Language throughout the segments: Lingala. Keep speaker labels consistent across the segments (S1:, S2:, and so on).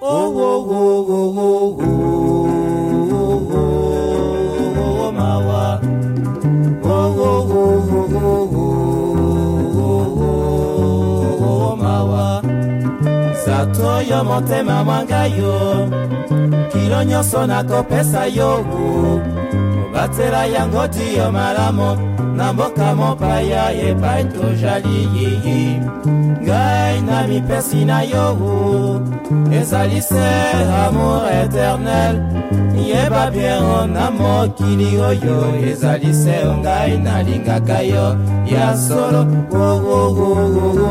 S1: Oh, oh, oh, oh, oh, oh, oh, oh, oh, oh, Oh, oh, oh, oh, oh, oh, oh, oh, my wa. Sato yo motema mwanga yo, kilo nyonso nakopesa yo, batsela yango ti yo malamu na mboka mopaya epai tozali yiyi ngai na mipesi na yo ezali se amour éternel yeba biero na mokili oyo ezali se ngai nalingaka yo ya solo oh, oh, oh,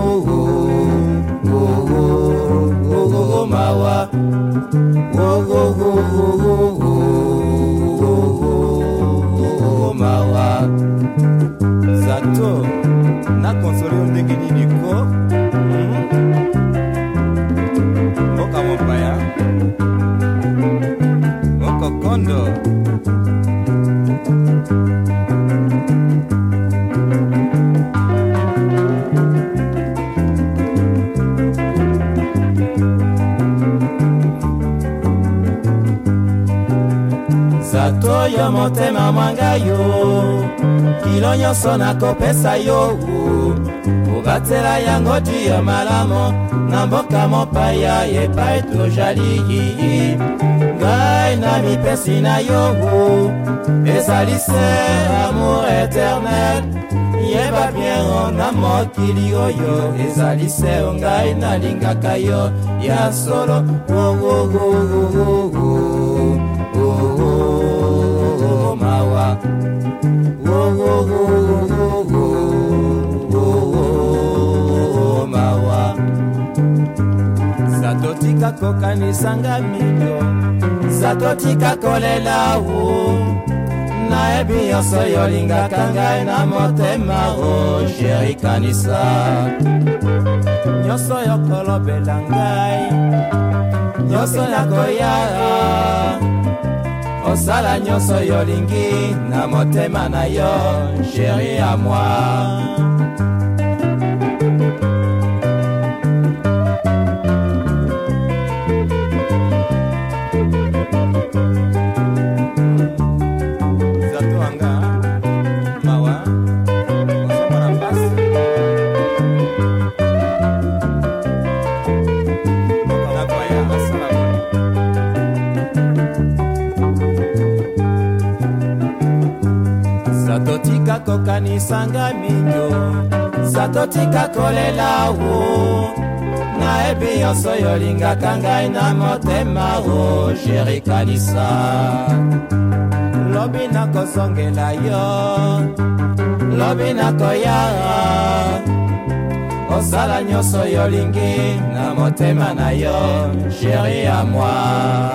S1: consolé olingi nini ko bato yo motema mwanga yo kilo nyonso nakopesa yo kobatela yango diyo malamu na mboka mopaya epai tozali ngai na mipesi na yo ezali se amour eternel yeba bienro na mokili oyo ezali se ngai nalingaka yo ya solo oh, oh, oh, oh, oh, oh. kokosa kokanisanga mito zato tika kolela wo nayebi nyonso yolingaka ngai na motema o sheri kanisa nyonso yokolobela ngai nyonso yakoyaa osala nyonso yolingi na motema na yo sheri ya moi sakotika kokanisanga minyo sakotika kolela wo nayebi nyonso yolingaka ngai na motema o jerikanisa lobi nakozongela yo lobi nakoya osala nyonso yolingi na motema na yo sheri ya mwa